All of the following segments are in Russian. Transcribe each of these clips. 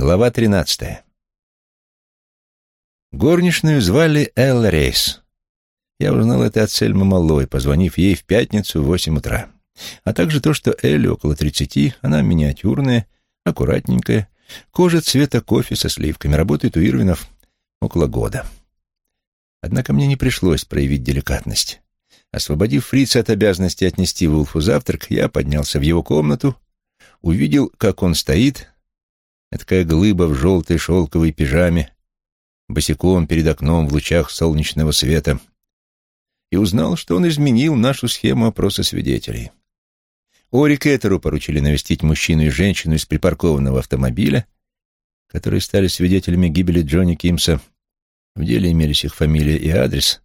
Глава тринадцатая. Горничную звали Эл Рейс. Я узнал это от Сельмы Малой, позвонив ей в пятницу в восемь утра. А также то, что Элли около тридцати, она миниатюрная, аккуратненькая, кожа цвета кофе со сливками, работает у Ирвинов около года. Однако мне не пришлось проявить деликатность. Освободив фрица от обязанности отнести Вулфу завтрак, я поднялся в его комнату, увидел, как он стоит, такая глыба в желтой шелковой пижаме, босиком перед окном в лучах солнечного света, и узнал, что он изменил нашу схему опроса свидетелей. Ори Кеттеру поручили навестить мужчину и женщину из припаркованного автомобиля, которые стали свидетелями гибели Джонни Кимса. В деле имелись их фамилия и адрес,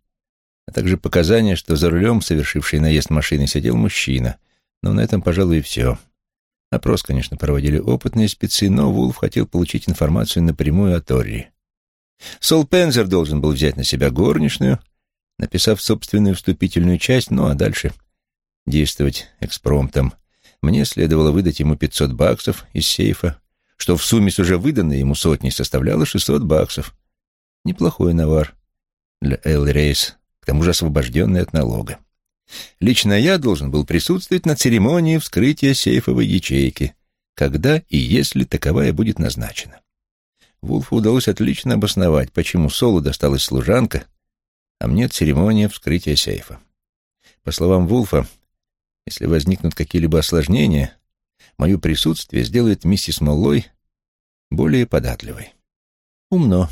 а также показания, что за рулем, совершивший наезд машины, сидел мужчина. Но на этом, пожалуй, и все. Опрос, конечно, проводили опытные спецы, но Вулф хотел получить информацию напрямую от Орри. Сол Пензер должен был взять на себя горничную, написав собственную вступительную часть, ну а дальше действовать экспромтом. Мне следовало выдать ему 500 баксов из сейфа, что в сумме с уже выданной ему сотней составляло 600 баксов. Неплохой навар для Эл Рейс, к тому же освобожденный от налога. Лично я должен был присутствовать на церемонии вскрытия сейфовой ячейки, когда и если таковая будет назначена. Вулфу удалось отлично обосновать, почему Солу досталась служанка, а мне церемония вскрытия сейфа. По словам Вулфа, если возникнут какие-либо осложнения, мое присутствие сделает миссис Моллой более податливой. Умно.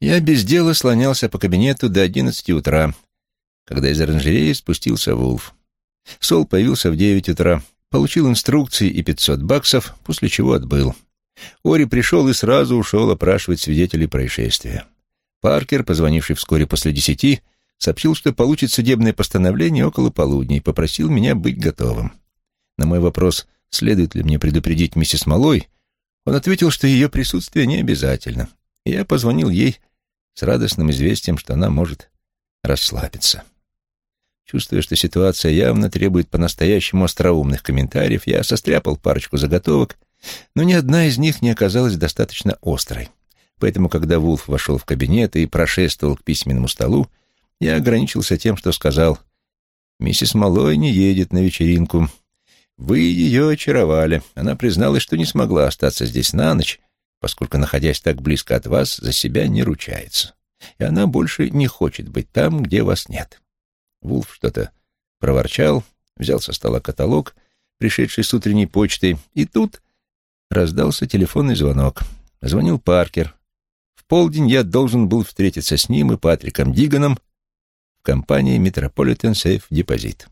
Я без дела слонялся по кабинету до одиннадцати утра, когда из оранжереи спустился Вулф. Сол появился в девять утра, получил инструкции и пятьсот баксов, после чего отбыл. Ори пришел и сразу ушел опрашивать свидетелей происшествия. Паркер, позвонивший вскоре после десяти, сообщил, что получит судебное постановление около полудня и попросил меня быть готовым. На мой вопрос, следует ли мне предупредить миссис Малой, он ответил, что ее присутствие не обязательно, и я позвонил ей с радостным известием, что она может расслабиться. Чувствуя, что ситуация явно требует по-настоящему остроумных комментариев, я состряпал парочку заготовок, но ни одна из них не оказалась достаточно острой. Поэтому, когда Вулф вошел в кабинет и прошествовал к письменному столу, я ограничился тем, что сказал «Миссис Малой не едет на вечеринку. Вы ее очаровали. Она призналась, что не смогла остаться здесь на ночь, поскольку, находясь так близко от вас, за себя не ручается. И она больше не хочет быть там, где вас нет». Вулф что-то проворчал, взял со стола каталог, пришедший с утренней почтой, и тут раздался телефонный звонок. Звонил Паркер. В полдень я должен был встретиться с ним и Патриком Диганом в компании Metropolitan Safe Deposit.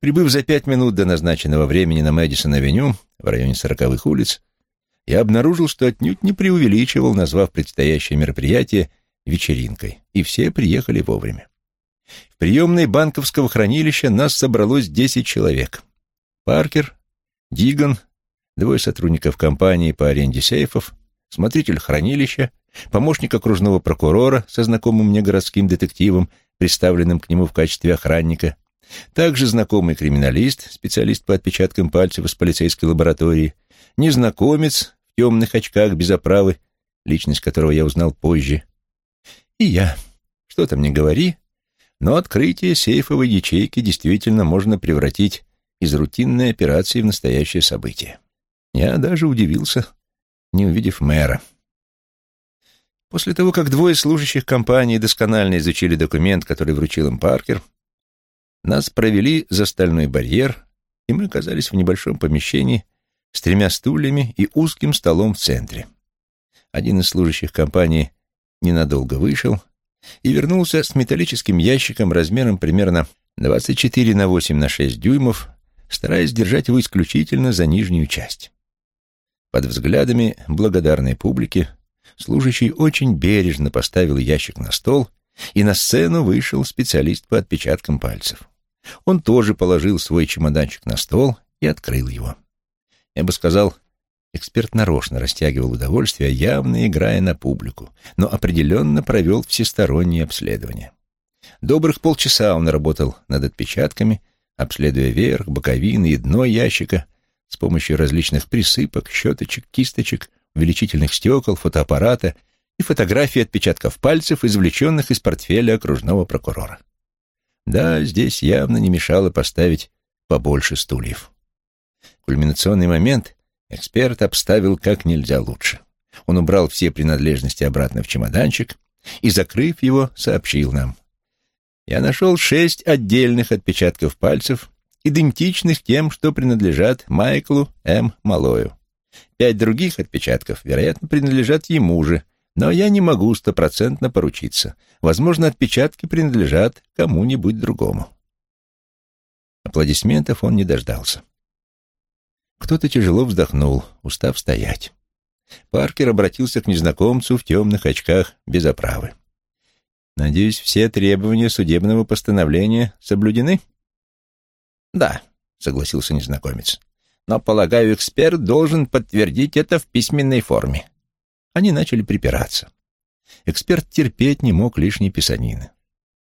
Прибыв за пять минут до назначенного времени на Мэдисон-авеню в районе сороковых улиц, я обнаружил, что отнюдь не преувеличивал, назвав предстоящее мероприятие вечеринкой, и все приехали вовремя. В приемной банковского хранилища нас собралось десять человек. Паркер, Диган, двое сотрудников компании по аренде сейфов, смотритель хранилища, помощник окружного прокурора со знакомым мне городским детективом, представленным к нему в качестве охранника, также знакомый криминалист, специалист по отпечаткам пальцев из полицейской лаборатории, незнакомец в темных очках без оправы, личность которого я узнал позже, и я. Что там не говори, но открытие сейфовой ячейки действительно можно превратить из рутинной операции в настоящее событие. Я даже удивился, не увидев мэра. После того, как двое служащих компании досконально изучили документ, который вручил им Паркер, нас провели за стальной барьер, и мы оказались в небольшом помещении с тремя стульями и узким столом в центре. Один из служащих компании ненадолго вышел, и вернулся с металлическим ящиком размером примерно 24 на 8 на 6 дюймов, стараясь держать его исключительно за нижнюю часть. Под взглядами благодарной публики служащий очень бережно поставил ящик на стол, и на сцену вышел специалист по отпечаткам пальцев. Он тоже положил свой чемоданчик на стол и открыл его. Я бы сказал, Эксперт нарочно растягивал удовольствие, явно играя на публику, но определенно провел всестороннее обследование. Добрых полчаса он работал над отпечатками, обследуя верх, боковины и дно ящика с помощью различных присыпок, щеточек, кисточек, увеличительных стекол, фотоаппарата и фотографии отпечатков пальцев, извлеченных из портфеля окружного прокурора. Да, здесь явно не мешало поставить побольше стульев. Кульминационный момент эксперт обставил как нельзя лучше. Он убрал все принадлежности обратно в чемоданчик и, закрыв его, сообщил нам. Я нашел шесть отдельных отпечатков пальцев, идентичных тем, что принадлежат Майклу М. Малою. Пять других отпечатков, вероятно, принадлежат ему же, но я не могу стопроцентно поручиться. Возможно, отпечатки принадлежат кому-нибудь другому. Аплодисментов он не дождался. Кто-то тяжело вздохнул, устав стоять. Паркер обратился к незнакомцу в темных очках без оправы. «Надеюсь, все требования судебного постановления соблюдены?» «Да», — согласился незнакомец. «Но, полагаю, эксперт должен подтвердить это в письменной форме». Они начали припираться. Эксперт терпеть не мог лишней писанины.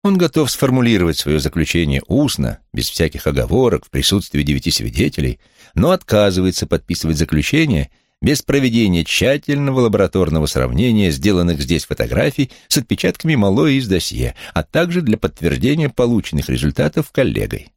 Он готов сформулировать свое заключение устно, без всяких оговорок, в присутствии девяти свидетелей, но отказывается подписывать заключение без проведения тщательного лабораторного сравнения сделанных здесь фотографий с отпечатками Малой из досье, а также для подтверждения полученных результатов коллегой.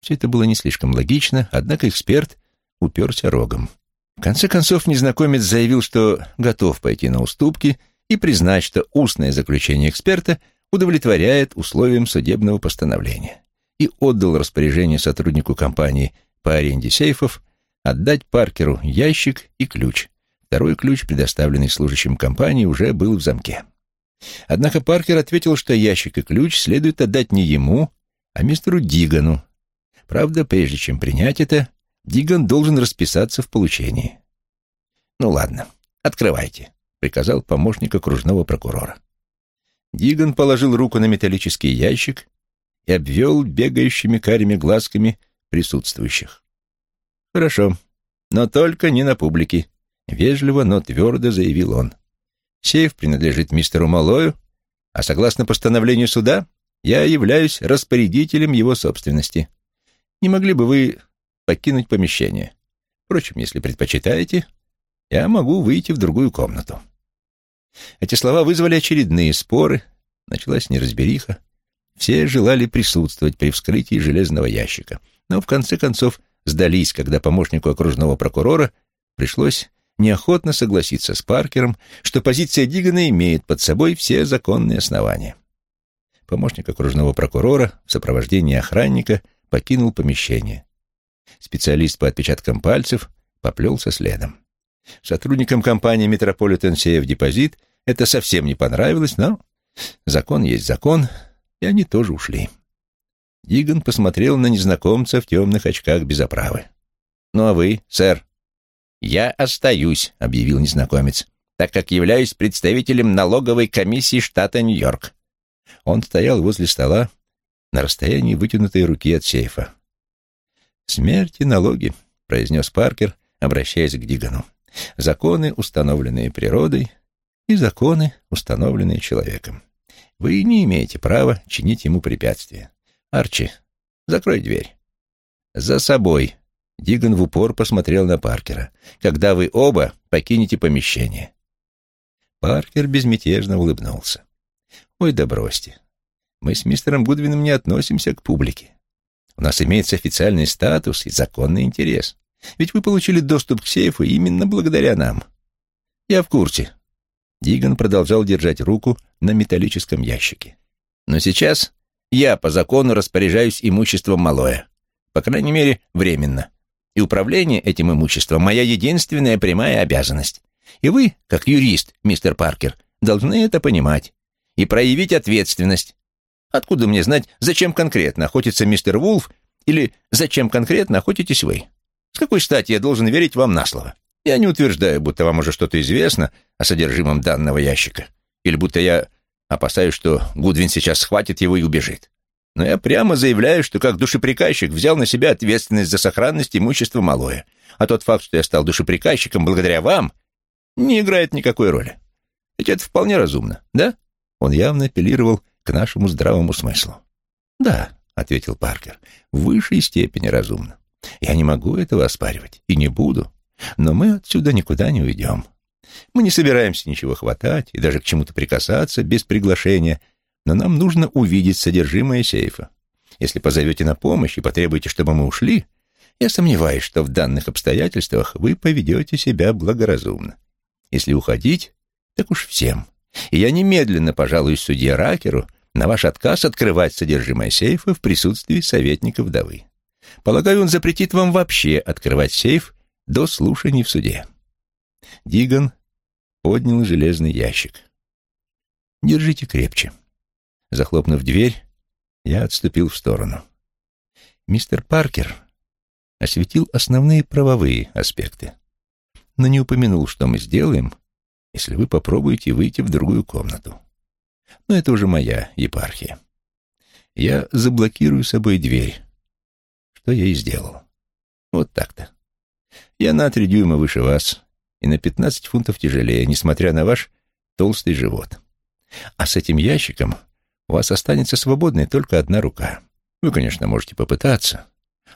Все это было не слишком логично, однако эксперт уперся рогом. В конце концов, незнакомец заявил, что готов пойти на уступки и признать, что устное заключение эксперта удовлетворяет условиям судебного постановления, и отдал распоряжение сотруднику компании по аренде сейфов отдать Паркеру ящик и ключ. Второй ключ, предоставленный служащим компании, уже был в замке. Однако Паркер ответил, что ящик и ключ следует отдать не ему, а мистеру Дигану. Правда, прежде чем принять это, Диган должен расписаться в получении. «Ну ладно, открывайте», — приказал помощник окружного прокурора. Диган положил руку на металлический ящик и обвел бегающими карими глазками присутствующих. «Хорошо, но только не на публике», — вежливо, но твердо заявил он. «Сейф принадлежит мистеру Малою, а согласно постановлению суда я являюсь распорядителем его собственности. Не могли бы вы покинуть помещение. Впрочем, если предпочитаете, я могу выйти в другую комнату. Эти слова вызвали очередные споры, началась неразбериха. Все желали присутствовать при вскрытии железного ящика, но в конце концов сдались, когда помощнику окружного прокурора пришлось неохотно согласиться с Паркером, что позиция Дигана имеет под собой все законные основания. Помощник окружного прокурора в сопровождении охранника покинул помещение. Специалист по отпечаткам пальцев поплелся следом. Сотрудникам компании Metropolitan Safe Deposit это совсем не понравилось, но закон есть закон, и они тоже ушли. Диган посмотрел на незнакомца в темных очках без оправы. «Ну а вы, сэр?» «Я остаюсь», — объявил незнакомец, «так как являюсь представителем налоговой комиссии штата Нью-Йорк». Он стоял возле стола на расстоянии вытянутой руки от сейфа. «Смерть и налоги», — произнес Паркер, обращаясь к Дигану. «Законы, установленные природой, и законы, установленные человеком. Вы не имеете права чинить ему препятствия. Арчи, закрой дверь». «За собой», — Диган в упор посмотрел на Паркера, «когда вы оба покинете помещение». Паркер безмятежно улыбнулся. «Ой, да бросьте. Мы с мистером Гудвином не относимся к публике. У нас имеется официальный статус и законный интерес. Ведь вы получили доступ к сейфу именно благодаря нам. Я в курсе. Диган продолжал держать руку на металлическом ящике. Но сейчас я по закону распоряжаюсь имуществом Малоя. По крайней мере, временно. И управление этим имуществом — моя единственная прямая обязанность. И вы, как юрист, мистер Паркер, должны это понимать и проявить ответственность, Откуда мне знать, зачем конкретно охотится мистер Вулф или зачем конкретно охотитесь вы? С какой стати я должен верить вам на слово? Я не утверждаю, будто вам уже что-то известно о содержимом данного ящика, или будто я опасаюсь, что Гудвин сейчас схватит его и убежит. Но я прямо заявляю, что как душеприказчик взял на себя ответственность за сохранность имущества Малоя, а тот факт, что я стал душеприказчиком благодаря вам, не играет никакой роли. Ведь это вполне разумно, да? Он явно апеллировал к нашему здравому смыслу. «Да», — ответил Паркер, — «в высшей степени разумно. Я не могу этого оспаривать и не буду, но мы отсюда никуда не уйдем. Мы не собираемся ничего хватать и даже к чему-то прикасаться без приглашения, но нам нужно увидеть содержимое сейфа. Если позовете на помощь и потребуете, чтобы мы ушли, я сомневаюсь, что в данных обстоятельствах вы поведете себя благоразумно. Если уходить, так уж всем. И я немедленно пожалуюсь судье Ракеру на ваш отказ открывать содержимое сейфа в присутствии советника вдовы. Полагаю, он запретит вам вообще открывать сейф до слушаний в суде. Диган поднял железный ящик. «Держите крепче». Захлопнув дверь, я отступил в сторону. Мистер Паркер осветил основные правовые аспекты, но не упомянул, что мы сделаем, если вы попробуете выйти в другую комнату. Но это уже моя епархия. Я заблокирую собой дверь, что я и сделал. Вот так-то. Я на три дюйма выше вас и на пятнадцать фунтов тяжелее, несмотря на ваш толстый живот. А с этим ящиком у вас останется свободной только одна рука. Вы, конечно, можете попытаться,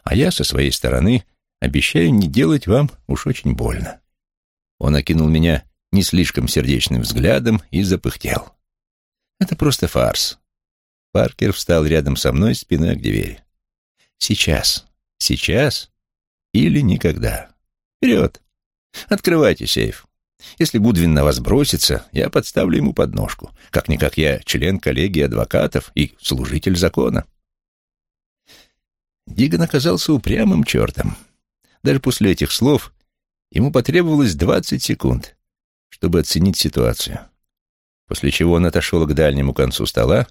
а я со своей стороны обещаю не делать вам уж очень больно. Он окинул меня не слишком сердечным взглядом и запыхтел. Это просто фарс. Паркер встал рядом со мной спиной к двери. Сейчас, сейчас или никогда. Вперед! Открывайте сейф. Если Гудвин на вас бросится, я подставлю ему подножку. Как-никак я член коллегии адвокатов и служитель закона. Диган оказался упрямым чертом. Даже после этих слов ему потребовалось двадцать секунд, чтобы оценить ситуацию. После чего он отошел к дальнему концу стола,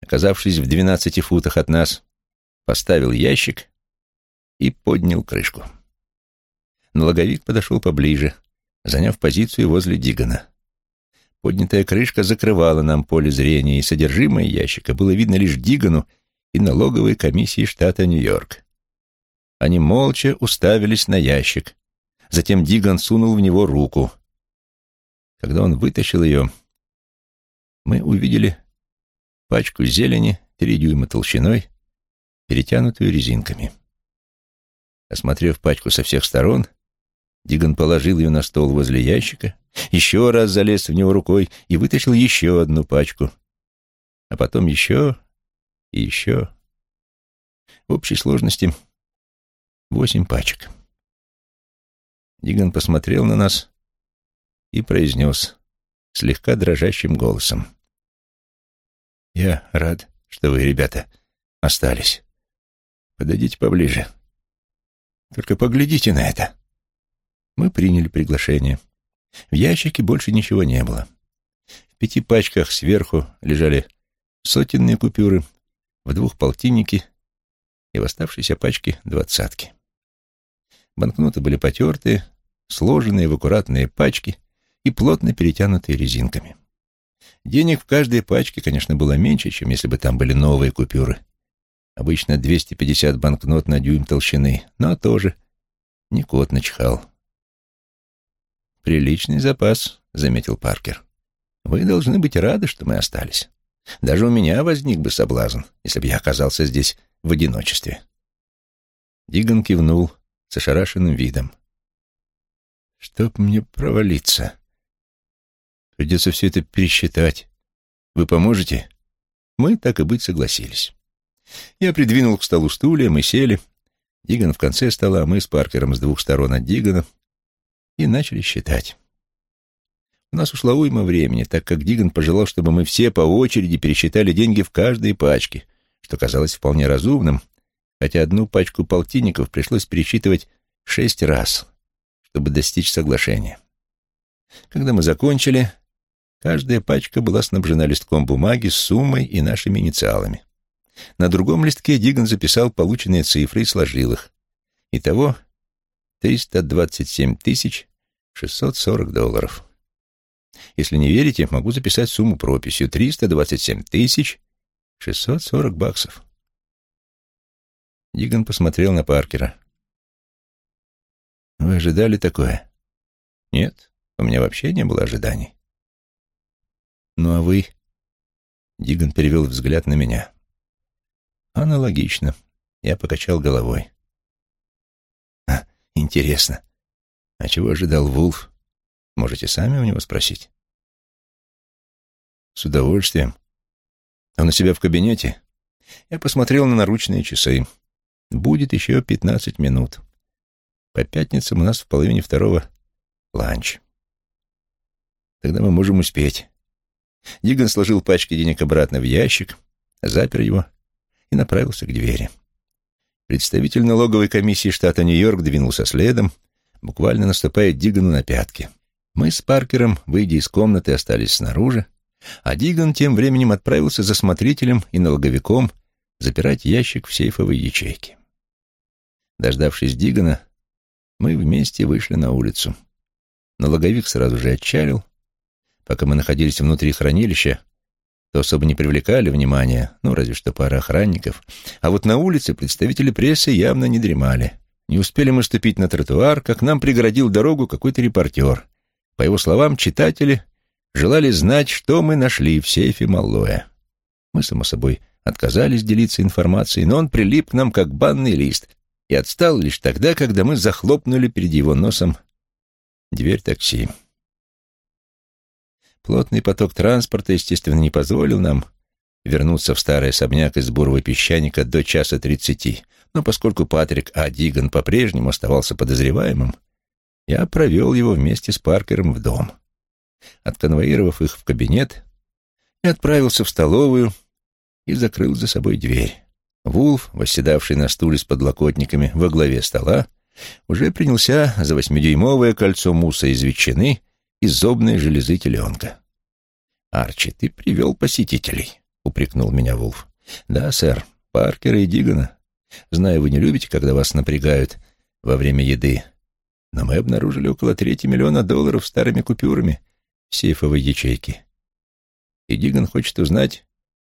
оказавшись в двенадцати футах от нас, поставил ящик и поднял крышку. Налоговик подошел поближе, заняв позицию возле Дигана. Поднятая крышка закрывала нам поле зрения, и содержимое ящика было видно лишь Дигану и налоговой комиссии штата Нью-Йорк. Они молча уставились на ящик. Затем Диган сунул в него руку. Когда он вытащил ее, мы увидели пачку зелени три дюйма толщиной, перетянутую резинками. Осмотрев пачку со всех сторон, Диган положил ее на стол возле ящика, еще раз залез в него рукой и вытащил еще одну пачку, а потом еще и еще. В общей сложности восемь пачек. Диган посмотрел на нас и произнес слегка дрожащим голосом. «Я рад, что вы, ребята, остались. Подойдите поближе. Только поглядите на это». Мы приняли приглашение. В ящике больше ничего не было. В пяти пачках сверху лежали сотенные купюры, в двух полтинники и в оставшейся пачке двадцатки. Банкноты были потертые, сложенные в аккуратные пачки и плотно перетянутые резинками. Денег в каждой пачке, конечно, было меньше, чем если бы там были новые купюры. Обычно 250 банкнот на дюйм толщины, но тоже не кот начхал. «Приличный запас», — заметил Паркер. «Вы должны быть рады, что мы остались. Даже у меня возник бы соблазн, если бы я оказался здесь в одиночестве». Диган кивнул с ошарашенным видом. «Чтоб мне провалиться. Придется все это пересчитать. Вы поможете?» Мы, так и быть, согласились. Я придвинул к столу стулья, мы сели. Диган в конце стола, мы с Паркером с двух сторон от Дигана — и начали считать. У нас ушла уйма времени, так как Диган пожелал, чтобы мы все по очереди пересчитали деньги в каждой пачке, что казалось вполне разумным, хотя одну пачку полтинников пришлось пересчитывать шесть раз, чтобы достичь соглашения. Когда мы закончили, каждая пачка была снабжена листком бумаги с суммой и нашими инициалами. На другом листке Диган записал полученные цифры и сложил их. Итого 327 тысяч 640 долларов. Если не верите, могу записать сумму прописью 327 тысяч 640 баксов. Диган посмотрел на Паркера. «Вы ожидали такое?» «Нет, у меня вообще не было ожиданий». «Ну а вы?» Диган перевел взгляд на меня. «Аналогично». Я покачал головой. Интересно, а чего ожидал Вулф? Можете сами у него спросить. С удовольствием. Он у себя в кабинете? Я посмотрел на наручные часы. Будет еще пятнадцать минут. По пятницам у нас в половине второго ланч. Тогда мы можем успеть. Диган сложил пачки денег обратно в ящик, запер его и направился к двери. Представитель налоговой комиссии штата Нью-Йорк двинулся следом, буквально наступая Дигану на пятки. Мы с Паркером, выйдя из комнаты, остались снаружи, а Диган тем временем отправился за смотрителем и налоговиком запирать ящик в сейфовой ячейке. Дождавшись Дигана, мы вместе вышли на улицу. Налоговик сразу же отчалил. Пока мы находились внутри хранилища, то особо не привлекали внимания, ну, разве что пара охранников. А вот на улице представители прессы явно не дремали. Не успели мы ступить на тротуар, как нам преградил дорогу какой-то репортер. По его словам, читатели желали знать, что мы нашли в сейфе Маллоя. Мы, само собой, отказались делиться информацией, но он прилип к нам, как банный лист, и отстал лишь тогда, когда мы захлопнули перед его носом дверь такси. Плотный поток транспорта, естественно, не позволил нам вернуться в старый особняк из бурого песчаника до часа тридцати, но поскольку Патрик А. Диган по-прежнему оставался подозреваемым, я провел его вместе с Паркером в дом. Отконвоировав их в кабинет, я отправился в столовую и закрыл за собой дверь. Вулф, восседавший на стуле с подлокотниками во главе стола, уже принялся за восьмидюймовое кольцо муса из ветчины из зобной железы теленка. «Арчи, ты привел посетителей», — упрекнул меня Вулф. «Да, сэр, Паркера и Дигана. Знаю, вы не любите, когда вас напрягают во время еды, но мы обнаружили около трети миллиона долларов старыми купюрами в сейфовой ячейке. И Диган хочет узнать,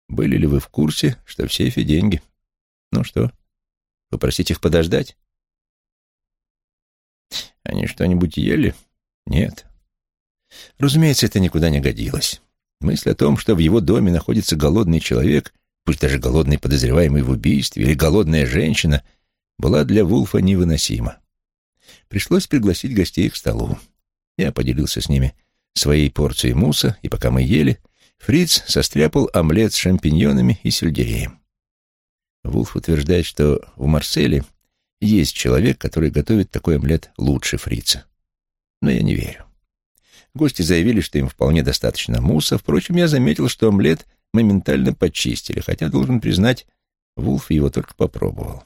были ли вы в курсе, что в сейфе деньги. Ну что, попросить их подождать?» «Они что-нибудь ели?» «Нет. Разумеется, это никуда не годилось. Мысль о том, что в его доме находится голодный человек, пусть даже голодный подозреваемый в убийстве или голодная женщина, была для Вулфа невыносима. Пришлось пригласить гостей к столу. Я поделился с ними своей порцией муса, и пока мы ели, Фриц состряпал омлет с шампиньонами и сельдереем. Вулф утверждает, что в Марселе есть человек, который готовит такой омлет лучше Фрица. Но я не верю. Гости заявили, что им вполне достаточно муса. Впрочем, я заметил, что омлет моментально почистили, хотя, должен признать, Вулф его только попробовал.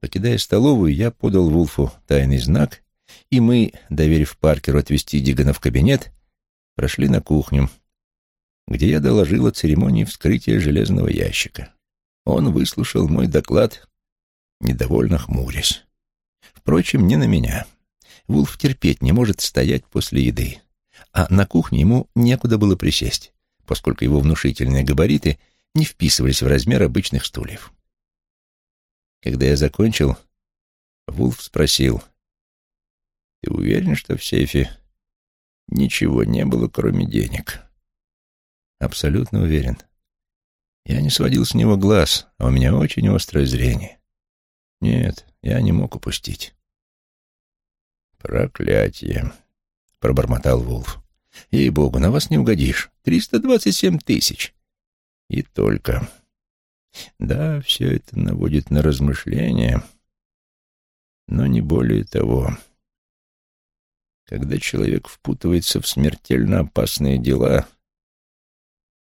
Покидая столовую, я подал Вулфу тайный знак, и мы, доверив Паркеру отвезти Дигана в кабинет, прошли на кухню, где я доложил о церемонии вскрытия железного ящика. Он выслушал мой доклад, недовольно хмурясь. Впрочем, не на меня. Вулф терпеть не может стоять после еды, а на кухне ему некуда было присесть, поскольку его внушительные габариты не вписывались в размер обычных стульев. Когда я закончил, Вулф спросил, «Ты уверен, что в сейфе ничего не было, кроме денег?» «Абсолютно уверен. Я не сводил с него глаз, а у меня очень острое зрение. Нет, я не мог упустить». «Проклятие!» — пробормотал Вулф. «Ей-богу, на вас не угодишь. Триста двадцать семь тысяч. И только. Да, все это наводит на размышления, но не более того. Когда человек впутывается в смертельно опасные дела,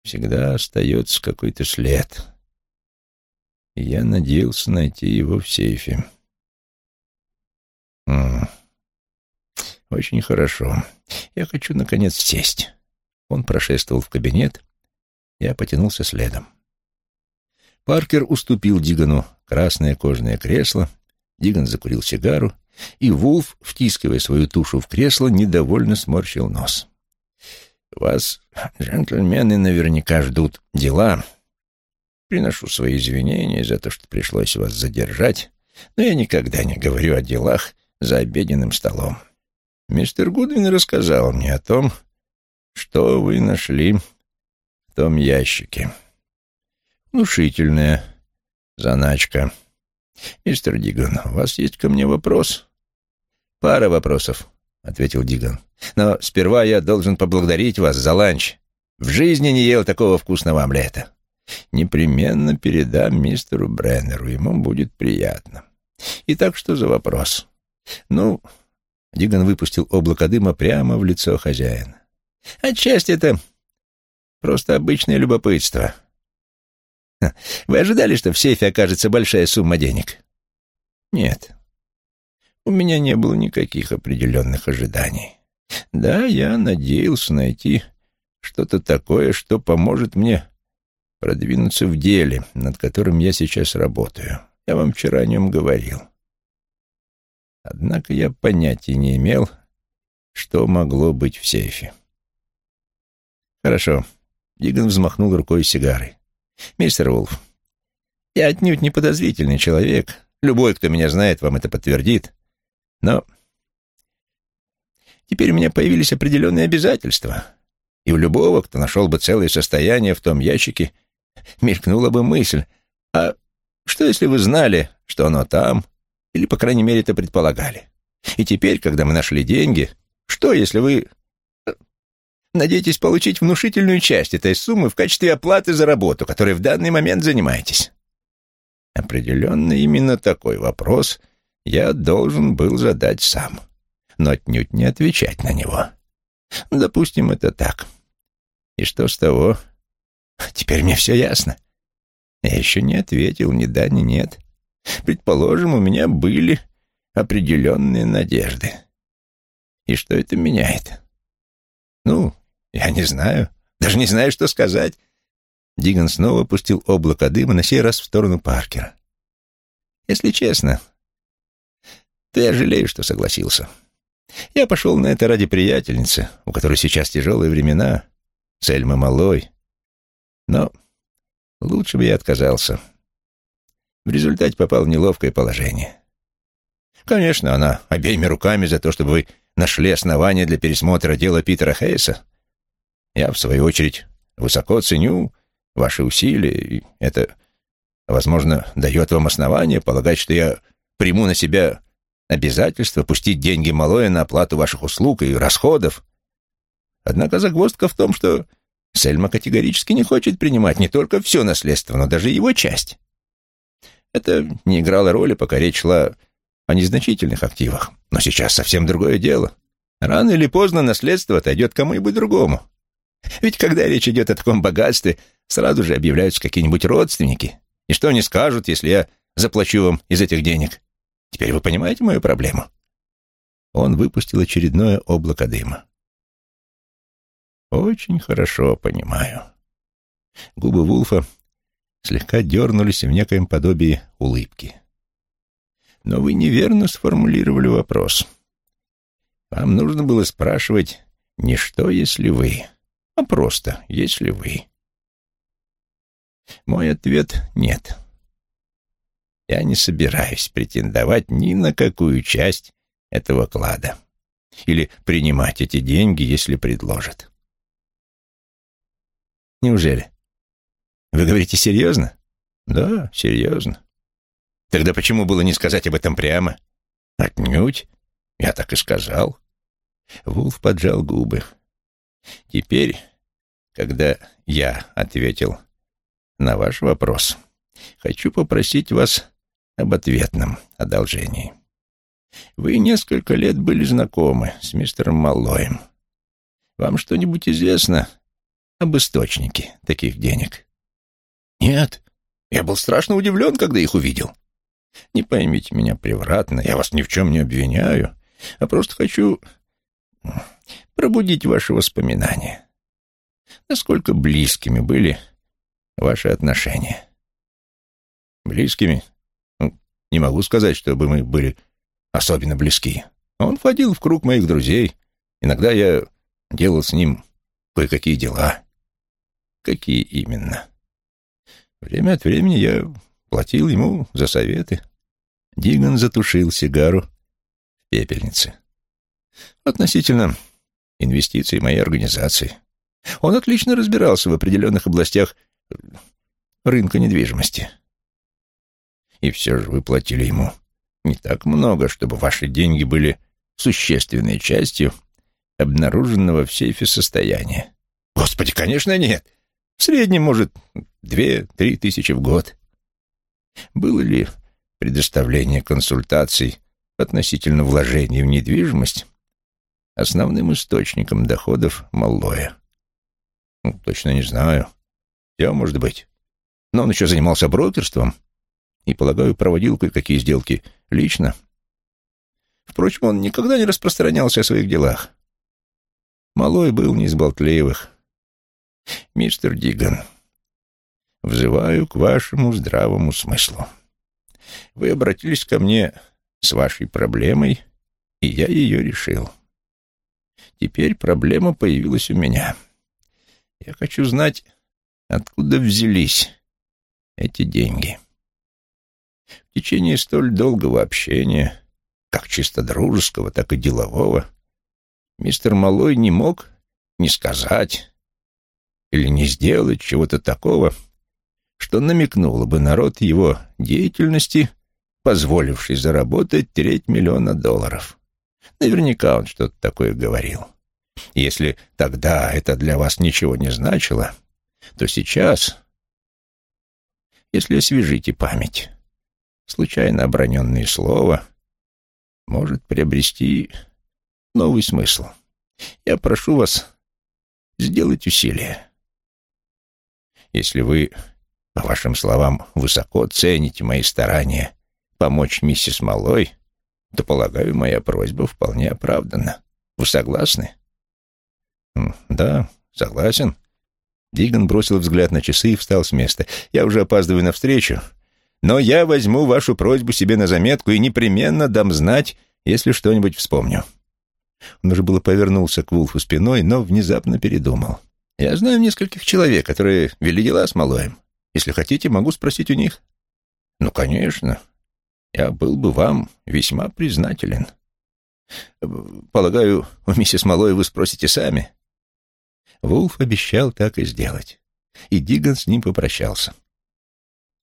всегда остается какой-то след. И я надеялся найти его в сейфе». «Очень хорошо. Я хочу, наконец, сесть». Он прошествовал в кабинет, я потянулся следом. Паркер уступил Дигану красное кожаное кресло, Диган закурил сигару, и Вулф, втискивая свою тушу в кресло, недовольно сморщил нос. «Вас, джентльмены, наверняка ждут дела. Приношу свои извинения за то, что пришлось вас задержать, но я никогда не говорю о делах за обеденным столом. Мистер Гудвин рассказал мне о том, что вы нашли в том ящике. Внушительная заначка. Мистер Диган, у вас есть ко мне вопрос? Пара вопросов, ответил Диган. Но сперва я должен поблагодарить вас за ланч. В жизни не ел такого вкусного омлета. Непременно передам мистеру Бреннеру, ему будет приятно. Итак, что за вопрос? Ну, Диган выпустил облако дыма прямо в лицо хозяина. Отчасти это просто обычное любопытство. Вы ожидали, что в сейфе окажется большая сумма денег? Нет. У меня не было никаких определенных ожиданий. Да, я надеялся найти что-то такое, что поможет мне продвинуться в деле, над которым я сейчас работаю. Я вам вчера о нем говорил. Однако я понятия не имел, что могло быть в сейфе. Хорошо. Диган взмахнул рукой сигарой. Мистер Вулф, я отнюдь не подозрительный человек. Любой, кто меня знает, вам это подтвердит. Но теперь у меня появились определенные обязательства. И у любого, кто нашел бы целое состояние в том ящике, мелькнула бы мысль, а что если вы знали, что оно там, или, по крайней мере, это предполагали? И теперь, когда мы нашли деньги, что если вы э, надеетесь получить внушительную часть этой суммы в качестве оплаты за работу, которой в данный момент занимаетесь? Определенно, именно такой вопрос я должен был задать сам, но отнюдь не отвечать на него. Допустим, это так. И что с того? Теперь мне все ясно. Я еще не ответил ни да, ни нет. Предположим, у меня были определенные надежды. И что это меняет? Ну, я не знаю. Даже не знаю, что сказать. Диган снова пустил облако дыма, на сей раз в сторону Паркера. Если честно, то я жалею, что согласился. Я пошел на это ради приятельницы, у которой сейчас тяжелые времена, Сельма Малой. Но лучше бы я отказался. В результате попал в неловкое положение. Конечно, она обеими руками за то, чтобы вы нашли основания для пересмотра дела Питера Хейса. Я, в свою очередь, высоко ценю ваши усилия, и это, возможно, дает вам основание полагать, что я приму на себя обязательство пустить деньги Малоя на оплату ваших услуг и расходов. Однако загвоздка в том, что Сельма категорически не хочет принимать не только все наследство, но даже его часть. Это не играло роли, пока речь шла о незначительных активах. Но сейчас совсем другое дело. Рано или поздно наследство отойдет кому-нибудь другому. Ведь когда речь идет о таком богатстве, сразу же объявляются какие-нибудь родственники. И что они скажут, если я заплачу вам из этих денег? Теперь вы понимаете мою проблему?» Он выпустил очередное облако дыма. «Очень хорошо понимаю». Губы Вулфа слегка дернулись в некоем подобии улыбки. «Но вы неверно сформулировали вопрос. Вам нужно было спрашивать не что, если вы, а просто, если вы». Мой ответ — нет. Я не собираюсь претендовать ни на какую часть этого клада или принимать эти деньги, если предложат. Неужели? Вы говорите серьезно? Да, серьезно. Тогда почему было не сказать об этом прямо? Отнюдь. Я так и сказал. Вулф поджал губы. Теперь, когда я ответил на ваш вопрос, хочу попросить вас об ответном одолжении. Вы несколько лет были знакомы с мистером Маллоем. Вам что-нибудь известно об источнике таких денег? Нет. Я был страшно удивлен, когда их увидел. Не поймите меня превратно, я вас ни в чем не обвиняю, а просто хочу пробудить ваши воспоминания. Насколько близкими были ваши отношения? Близкими? Не могу сказать, чтобы мы были особенно близки. Он входил в круг моих друзей. Иногда я делал с ним кое-какие дела. Какие именно? Время от времени я платил ему за советы. Диган затушил сигару в пепельнице. Относительно инвестиций моей организации. Он отлично разбирался в определенных областях рынка недвижимости. И все же вы платили ему не так много, чтобы ваши деньги были существенной частью обнаруженного в сейфе состояния. Господи, конечно, нет. В среднем, может, две-три тысячи в год. Было ли предоставление консультаций относительно вложений в недвижимость основным источником доходов Маллоя? Ну, точно не знаю. Все может быть. Но он еще занимался брокерством и, полагаю, проводил кое-какие сделки лично. Впрочем, он никогда не распространялся о своих делах. Малой был не из болтливых. «Мистер Диган, взываю к вашему здравому смыслу. Вы обратились ко мне с вашей проблемой, и я ее решил. Теперь проблема появилась у меня. Я хочу знать, откуда взялись эти деньги. В течение столь долгого общения, как чисто дружеского, так и делового, мистер Малой не мог не сказать или не сделать чего-то такого, что намекнуло бы народ его деятельности, позволившей заработать треть миллиона долларов. Наверняка он что-то такое говорил. Если тогда это для вас ничего не значило, то сейчас, если освежите память, случайно оброненное слово может приобрести новый смысл. Я прошу вас сделать усилие. Если вы, по вашим словам, высоко цените мои старания помочь миссис Малой, то, полагаю, моя просьба вполне оправдана. Вы согласны? Да, согласен. Диган бросил взгляд на часы и встал с места. «Я уже опаздываю на встречу, но я возьму вашу просьбу себе на заметку и непременно дам знать, если что-нибудь вспомню». Он уже было повернулся к Вулфу спиной, но внезапно передумал. «Я знаю нескольких человек, которые вели дела с Малоем. Если хотите, могу спросить у них». «Ну, конечно. Я был бы вам весьма признателен». «Полагаю, у миссис Малой вы спросите сами». Вулф обещал так и сделать, и Диган с ним попрощался.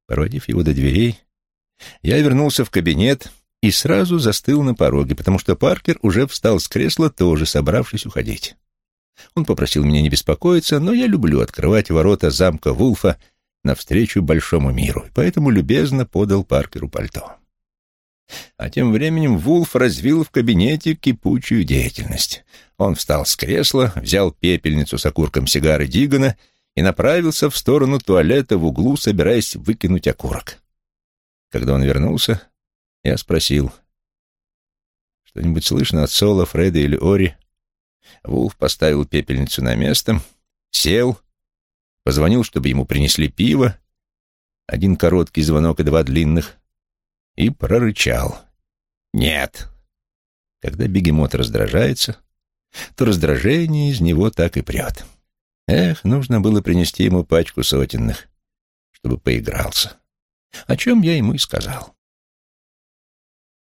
Проводив его до дверей, я вернулся в кабинет и сразу застыл на пороге, потому что Паркер уже встал с кресла, тоже собравшись уходить. Он попросил меня не беспокоиться, но я люблю открывать ворота замка Вулфа навстречу большому миру, поэтому любезно подал Паркеру пальто. А тем временем Вулф развил в кабинете кипучую деятельность. Он встал с кресла, взял пепельницу с окурком сигары Дигана и направился в сторону туалета в углу, собираясь выкинуть окурок. Когда он вернулся, я спросил, «Что-нибудь слышно от Сола, Фреда или Ори?» Вулф поставил пепельницу на место, сел, позвонил, чтобы ему принесли пиво, один короткий звонок и два длинных, и прорычал. «Нет». Когда бегемот раздражается, то раздражение из него так и прет. Эх, нужно было принести ему пачку сотенных, чтобы поигрался. О чем я ему и сказал.